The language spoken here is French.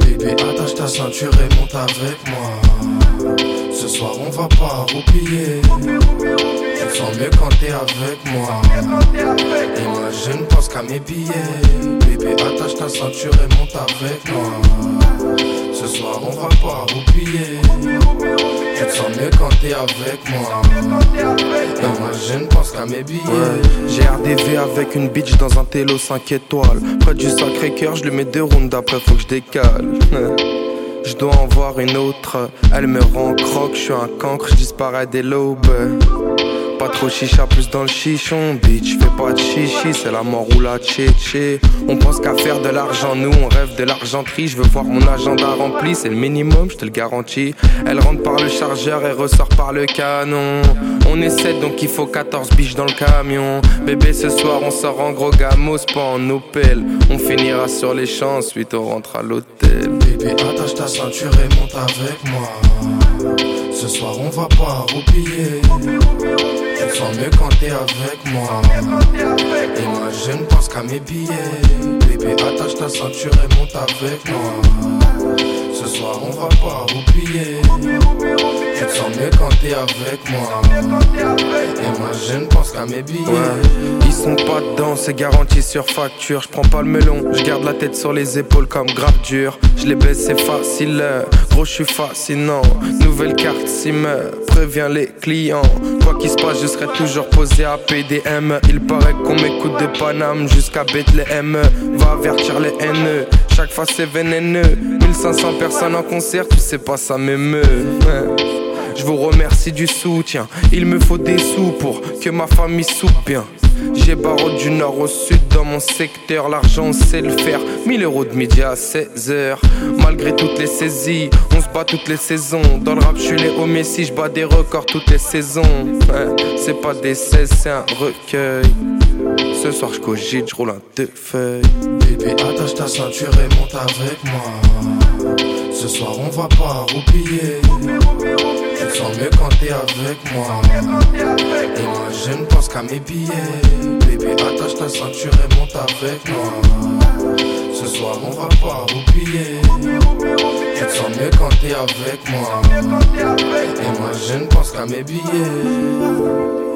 Bébé, attache ta ceinture et monte avec moi. Ce soir, on va pas roupiller. Tu te sens mieux quand t'es avec moi. Et moi, je ne pense qu'à mes billets. Bébé, attache ta ceinture et monte avec moi. Ce soir, on va pas roupiller. Sens mieux quand t'es avec moi. Et moi je ne pense qu'à mes billets. J'ai RDV avec une bitch dans un télo 5 étoiles. Près du sacré cœur, je lui mets deux rounds après, faut que je décale. Je dois en voir une autre. Elle me rend croque, je suis un cancre, je disparais des lobes. Pas trop chicha, plus dans le chichon, bitch. Fais pas de chichi, c'est la mort ou la tchétché. On pense qu'à faire de l'argent, nous on rêve de l'argenterie. Je veux voir mon agenda rempli, c'est le minimum, je te le garantis. Elle rentre par le chargeur et ressort par le canon. On est 7 donc il faut 14 biches dans le camion. Bébé, ce soir on sort en gros gamos, pas en Opel. On finira sur les champs, ensuite on rentre à l'hôtel. Bébé, ceinture et monte avec moi. Ce soir on va pas roupiller. Tu te sens mieux quand t'es avec moi. Et moi je ne pense qu'à mes billets. Bébé, attache ta ceinture et monte avec moi. Ce soir on va pas roupiller. Tu te sens mieux quand t'es avec moi. Et moi je ne pense qu'à mes billets. Ils sont pas dedans, c'est garanti sur facture. Je prends pas le melon, je garde la tête sur les épaules comme grave dur. Je les baisse, c'est facile. Gros, je suis fascinant. Nouvelle carte SIM, préviens les clients. Quoi qu'il se passe, je serai toujours posé à PDM. Il paraît qu'on m'écoute de Paname jusqu'à Bethlehem. Va avertir les haineux, chaque fois c'est vénéneux. 1500 personnes en concert, tu sais pas, ça m'émeut. Je vous remercie du soutien. Il me faut des sous pour que ma famille soupe bien. J'ai barreau du nord au sud dans mon secteur. L'argent, sait le faire. 1000 euros de midi à 16 heures. Malgré toutes les saisies, on se bat toutes les saisons. Dans le rap, je suis les Messi, je bats des records toutes les saisons. Ouais, c'est pas des 16, c'est un recueil. Ce soir, je cogite, je roule un deux feuilles. Bébé, attache ta ceinture et monte avec moi. Ce soir, on va pas roupiller. Tu te sens mieux quand t'es avec moi. Et moi, je ne pense qu'à mes billets. Bébé, attache ta ceinture et monte avec moi. Ce soir, on va pas roupiller. Tu te sens mieux quand t'es avec moi. Et moi, je ne pense qu'à mes billets.